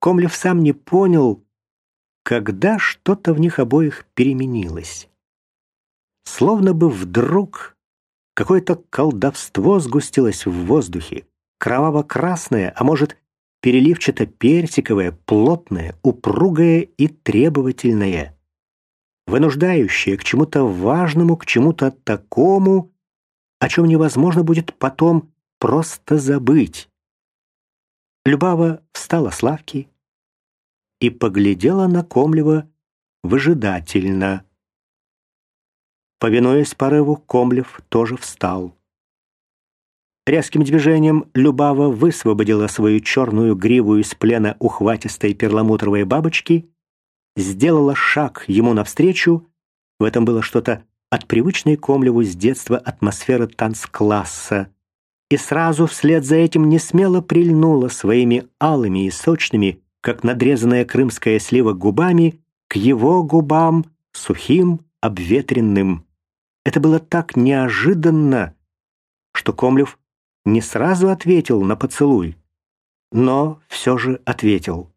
Комлев сам не понял, когда что-то в них обоих переменилось. Словно бы вдруг какое-то колдовство сгустилось в воздухе, кроваво-красное, а может, переливчато-персиковое, плотное, упругое и требовательное, вынуждающее к чему-то важному, к чему-то такому, о чем невозможно будет потом просто забыть. Любава встала с лавки и поглядела на Комлева выжидательно. Повинуясь порыву, Комлев тоже встал. Резким движением Любава высвободила свою черную гриву из плена ухватистой перламутровой бабочки, сделала шаг ему навстречу. В этом было что-то от привычной Комлеву с детства атмосферы танцкласса. И сразу вслед за этим не смело прильнула своими алыми и сочными, как надрезанная крымская слива губами, к его губам, сухим, обветренным. Это было так неожиданно, что Комлев не сразу ответил на поцелуй, но все же ответил.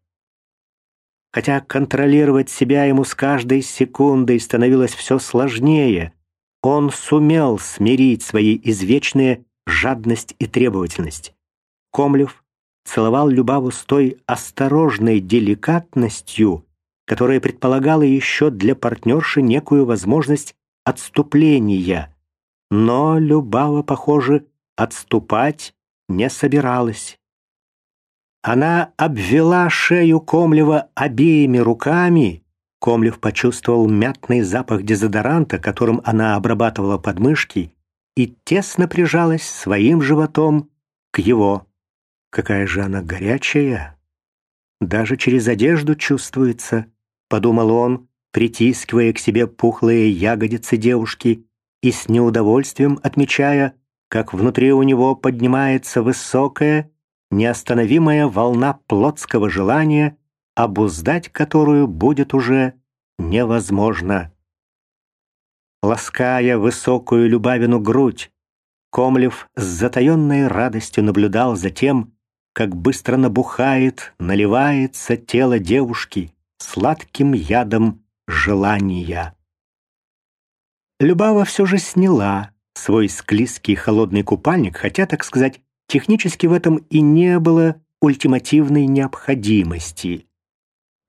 Хотя контролировать себя ему с каждой секундой становилось все сложнее, он сумел смирить свои извечные жадность и требовательность. Комлев целовал Любаву с той осторожной деликатностью, которая предполагала еще для партнерши некую возможность отступления. Но Любава, похоже, отступать не собиралась. Она обвела шею Комлева обеими руками. Комлев почувствовал мятный запах дезодоранта, которым она обрабатывала подмышки, и тесно прижалась своим животом к его. Какая же она горячая! Даже через одежду чувствуется, подумал он, притискивая к себе пухлые ягодицы девушки и с неудовольствием отмечая, как внутри у него поднимается высокая, неостановимая волна плотского желания, обуздать которую будет уже невозможно. Лаская высокую Любавину грудь, Комлев с затаенной радостью наблюдал за тем, как быстро набухает, наливается тело девушки сладким ядом желания. Любава все же сняла свой склизкий холодный купальник, хотя, так сказать, технически в этом и не было ультимативной необходимости.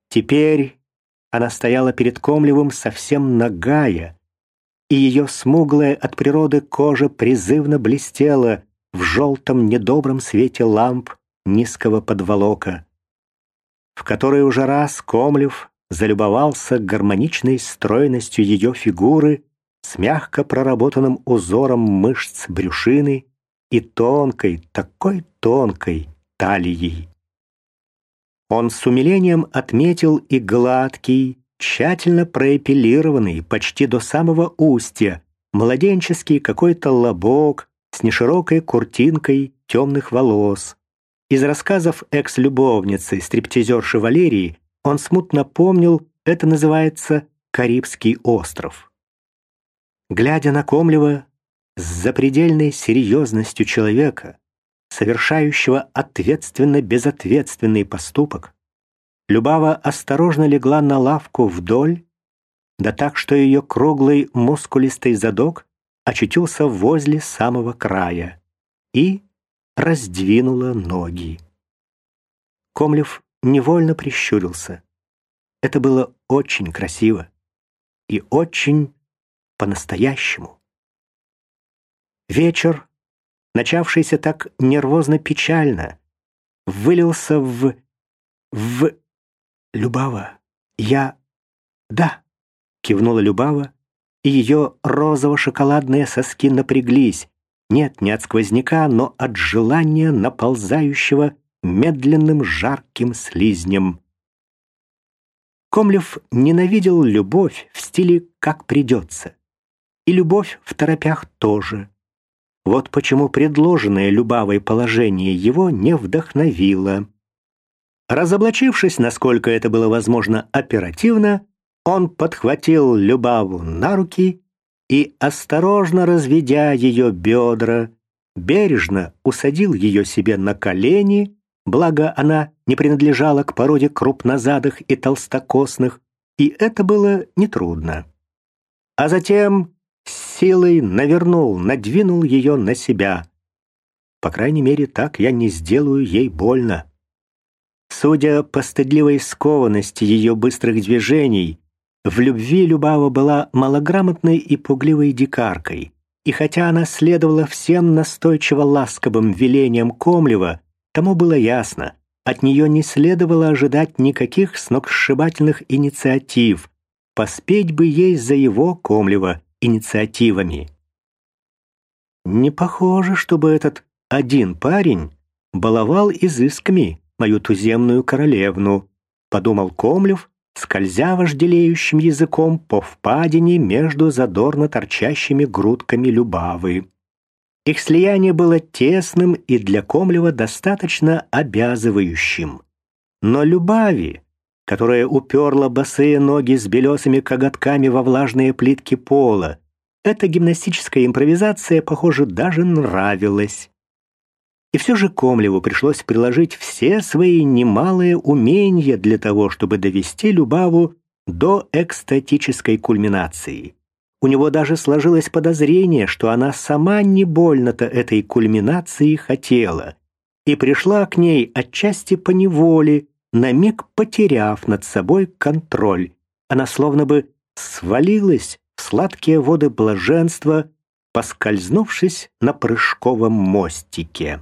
Теперь она стояла перед Комлевым совсем нагая, и ее смуглая от природы кожа призывно блестела в желтом недобром свете ламп низкого подволока, в который уже раз Комлев залюбовался гармоничной стройностью ее фигуры с мягко проработанным узором мышц брюшины и тонкой, такой тонкой талией. Он с умилением отметил и гладкий, тщательно проэпилированный почти до самого устья, младенческий какой-то лобок с неширокой куртинкой темных волос. Из рассказов экс-любовницы, стриптизерши Валерии, он смутно помнил, это называется Карибский остров. Глядя на Комлева с запредельной серьезностью человека, совершающего ответственно-безответственный поступок, Любава осторожно легла на лавку вдоль, да так, что ее круглый мускулистый задок очутился возле самого края, и раздвинула ноги. Комлев невольно прищурился. Это было очень красиво и очень по-настоящему. Вечер, начавшийся так нервозно-печально, вылился в... в... Любава. Я... Да, кивнула Любава, и ее розово-шоколадные соски напряглись. Нет, не от сквозняка, но от желания наползающего медленным жарким слизнем. Комлев ненавидел любовь в стиле «как придется». И любовь в торопях тоже. Вот почему предложенное Любавой положение его не вдохновило. Разоблачившись, насколько это было возможно оперативно, он подхватил Любаву на руки и, осторожно разведя ее бедра, бережно усадил ее себе на колени благо она не принадлежала к породе крупнозадых и толстокосных, и это было нетрудно. А затем силой навернул, надвинул ее на себя. По крайней мере, так я не сделаю ей больно. Судя по стыдливой скованности ее быстрых движений, в любви Любава была малограмотной и пугливой дикаркой, и хотя она следовала всем настойчиво ласковым велениям Комлева, тому было ясно, от нее не следовало ожидать никаких сногсшибательных инициатив, поспеть бы ей за его Комлева инициативами. Не похоже, чтобы этот один парень баловал изысками мою туземную королевну, подумал Комлев, скользя вожделеющим языком по впадине между задорно торчащими грудками Любавы. Их слияние было тесным и для Комлева достаточно обязывающим. Но Любави, которая уперла босые ноги с белесыми коготками во влажные плитки пола, эта гимнастическая импровизация, похоже, даже нравилась. И все же Комлеву пришлось приложить все свои немалые умения для того, чтобы довести Любаву до экстатической кульминации. У него даже сложилось подозрение, что она сама не больно-то этой кульминации хотела, и пришла к ней отчасти по неволе, на миг потеряв над собой контроль. Она словно бы свалилась в сладкие воды блаженства, поскользнувшись на прыжковом мостике.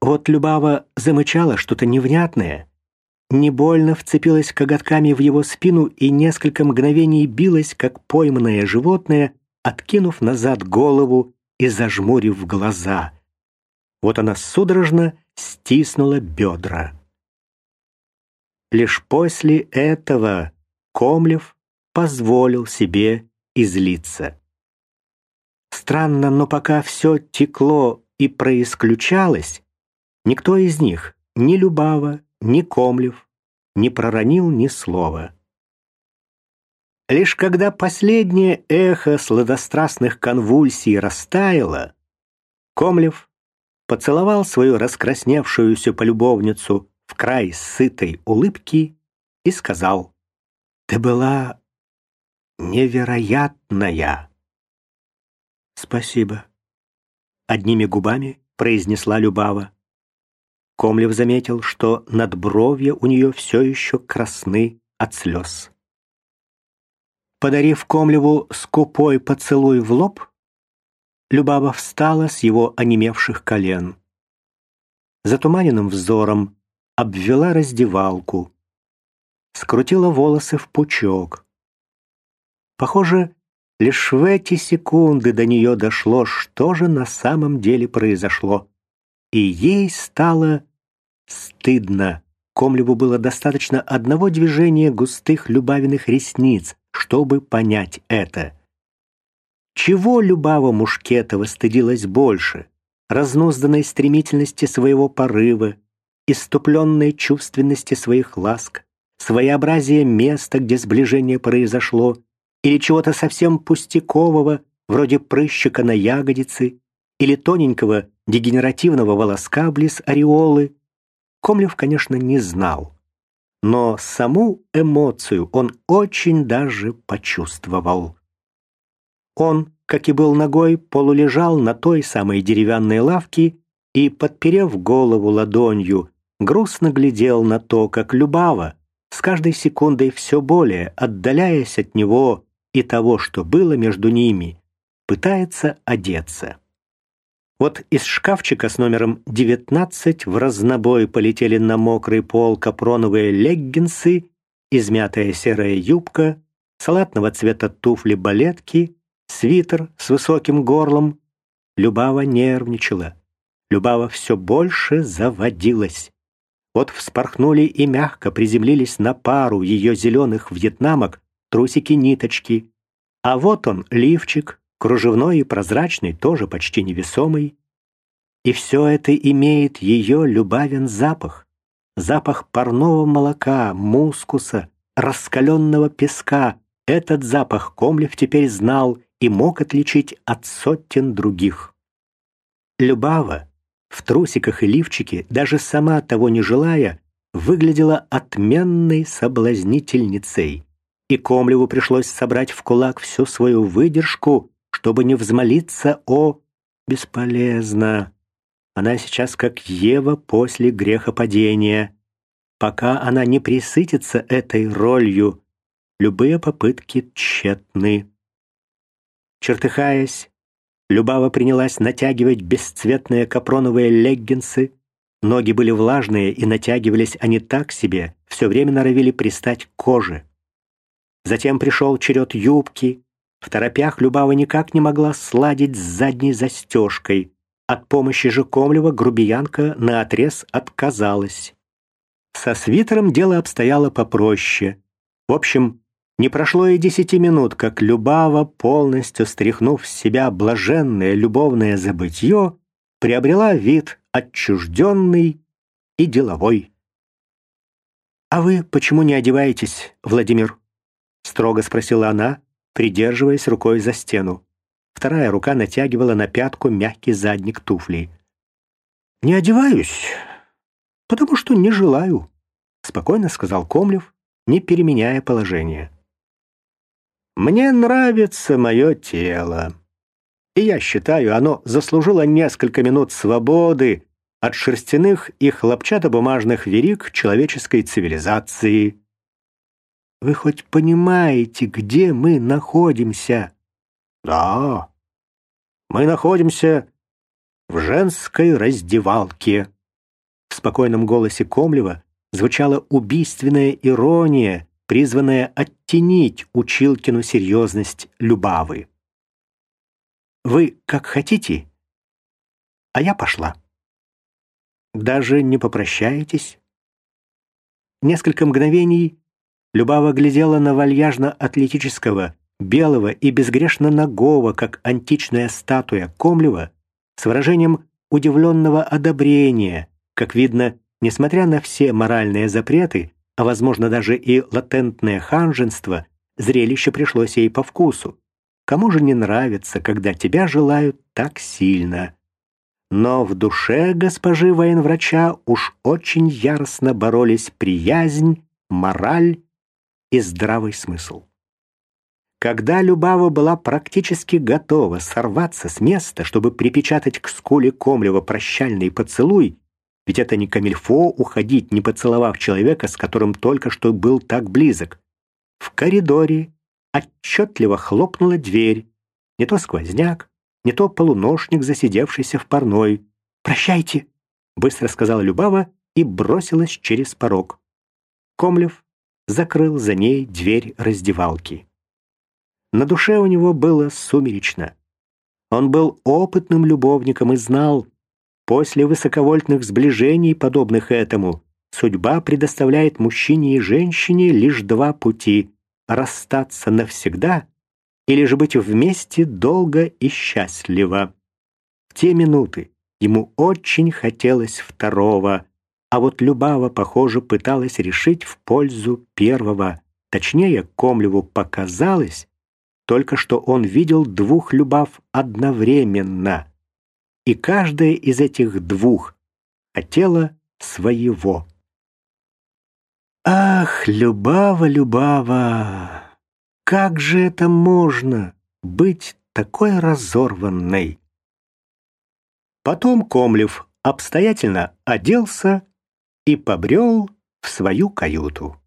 Вот Любава замычала что-то невнятное, не больно вцепилась коготками в его спину и несколько мгновений билась, как пойманное животное, откинув назад голову и зажмурив глаза. Вот она судорожно стиснула бедра. Лишь после этого Комлев позволил себе излиться. Странно, но пока все текло и происключалось, Никто из них, ни Любава, ни Комлев, не проронил ни слова. Лишь когда последнее эхо сладострастных конвульсий растаяло, Комлев поцеловал свою раскрасневшуюся полюбовницу в край сытой улыбки и сказал, «Ты была невероятная». «Спасибо», — одними губами произнесла Любава. Комлев заметил, что надбровья у нее все еще красны от слез. Подарив Комлеву скупой поцелуй в лоб, Любава встала с его онемевших колен. Затуманенным взором обвела раздевалку, скрутила волосы в пучок. Похоже, лишь в эти секунды до нее дошло, что же на самом деле произошло, и ей стало Стыдно. Комлеву было достаточно одного движения густых любавиных ресниц, чтобы понять это. Чего Любава Мушкетова стыдилась больше? Разнузданной стремительности своего порыва, иступленной чувственности своих ласк, своеобразия места, где сближение произошло, или чего-то совсем пустякового, вроде прыщика на ягодице, или тоненького дегенеративного волоска близ ореолы, Комлев, конечно, не знал, но саму эмоцию он очень даже почувствовал. Он, как и был ногой, полулежал на той самой деревянной лавке и, подперев голову ладонью, грустно глядел на то, как Любава, с каждой секундой все более отдаляясь от него и того, что было между ними, пытается одеться. Вот из шкафчика с номером 19 в разнобой полетели на мокрый пол капроновые леггинсы, измятая серая юбка, салатного цвета туфли-балетки, свитер с высоким горлом. Любава нервничала. Любава все больше заводилась. Вот вспорхнули и мягко приземлились на пару ее зеленых вьетнамок трусики-ниточки. А вот он, лифчик, кружевной и прозрачный, тоже почти невесомый. И все это имеет ее любавен запах. Запах парного молока, мускуса, раскаленного песка. Этот запах Комлев теперь знал и мог отличить от сотен других. Любава в трусиках и лифчике, даже сама того не желая, выглядела отменной соблазнительницей. И Комлеву пришлось собрать в кулак всю свою выдержку, чтобы не взмолиться о «бесполезно». Она сейчас как Ева после грехопадения. Пока она не присытится этой ролью, любые попытки тщетны. Чертыхаясь, Любава принялась натягивать бесцветные капроновые леггинсы. Ноги были влажные, и натягивались они так себе, все время норовили пристать к коже. Затем пришел черед юбки. В торопях Любава никак не могла сладить с задней застежкой. От помощи же Комлева грубиянка наотрез отказалась. Со свитером дело обстояло попроще. В общем, не прошло и десяти минут, как Любава, полностью стряхнув с себя блаженное любовное забытье, приобрела вид отчужденный и деловой. «А вы почему не одеваетесь, Владимир?» — строго спросила она, придерживаясь рукой за стену. Вторая рука натягивала на пятку мягкий задник туфлей. «Не одеваюсь, потому что не желаю», — спокойно сказал Комлев, не переменяя положение. Мне нравится мое тело. И я считаю, оно заслужило несколько минут свободы от шерстяных и хлопчатобумажных верик человеческой цивилизации. Вы хоть понимаете, где мы находимся? Да, мы находимся в женской раздевалке. В спокойном голосе Комлева звучала убийственная ирония, призванная оттенить Училкину серьезность Любавы. «Вы как хотите, а я пошла. Даже не попрощаетесь?» Несколько мгновений Любава глядела на вальяжно-атлетического, белого и безгрешно нагого, как античная статуя Комлева, с выражением удивленного одобрения, как видно, несмотря на все моральные запреты, а возможно даже и латентное ханженство, зрелище пришлось ей по вкусу. Кому же не нравится, когда тебя желают так сильно? Но в душе госпожи военврача уж очень яростно боролись приязнь, мораль и здравый смысл. Когда Любава была практически готова сорваться с места, чтобы припечатать к скуле Комлева прощальный поцелуй, ведь это не камильфо уходить, не поцеловав человека, с которым только что был так близок. В коридоре отчетливо хлопнула дверь. Не то сквозняк, не то полуношник, засидевшийся в парной. «Прощайте!» — быстро сказала Любава и бросилась через порог. Комлев закрыл за ней дверь раздевалки. На душе у него было сумеречно. Он был опытным любовником и знал, После высоковольтных сближений, подобных этому, судьба предоставляет мужчине и женщине лишь два пути — расстаться навсегда или же быть вместе долго и счастливо. В те минуты ему очень хотелось второго, а вот Любава, похоже, пыталась решить в пользу первого. Точнее, Комлеву показалось, только что он видел двух Любав одновременно — и каждая из этих двух хотела своего. Ах, Любава, Любава, как же это можно быть такой разорванной? Потом Комлев обстоятельно оделся и побрел в свою каюту.